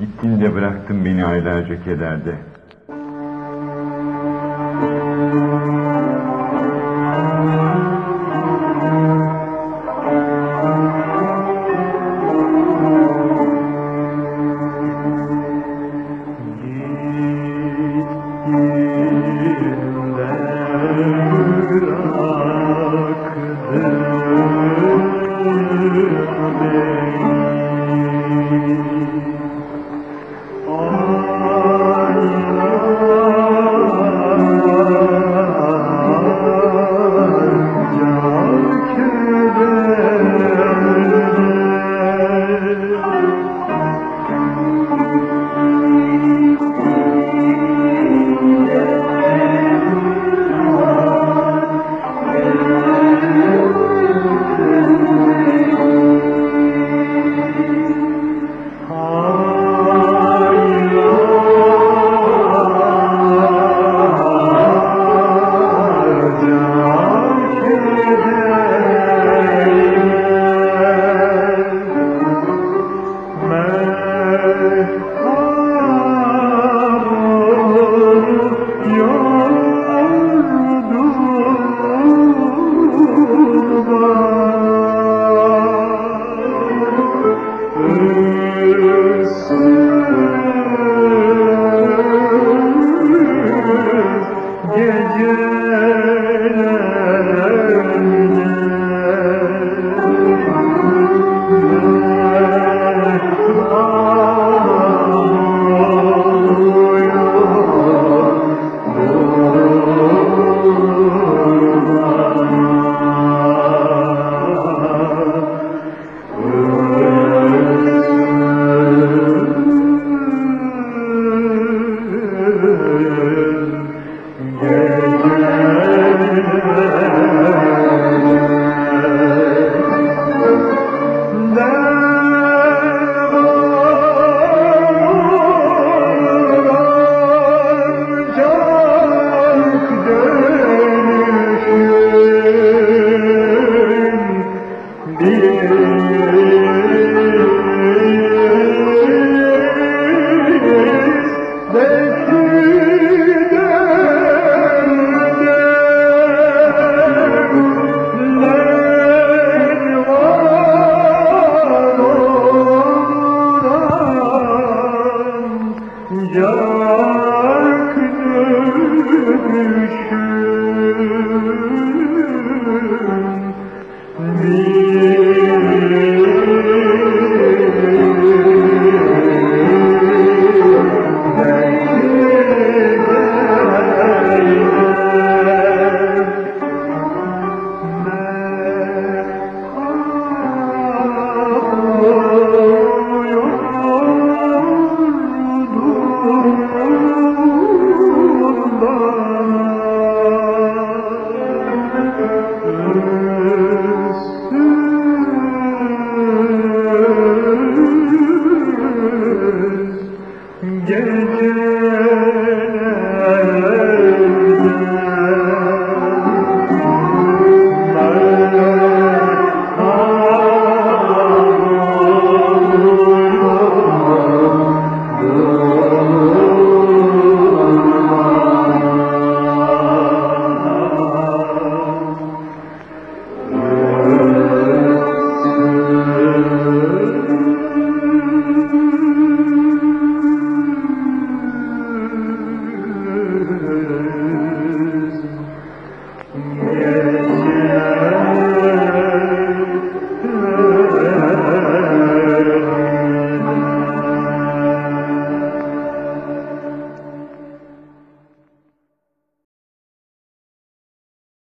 Gittin de bıraktın beni aylarca kederde. Gel